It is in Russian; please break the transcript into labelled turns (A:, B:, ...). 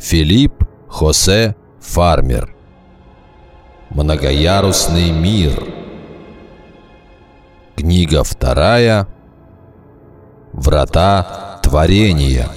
A: Филипп Хосе Фармер. Многоярусный мир. Книга вторая. Врата творения.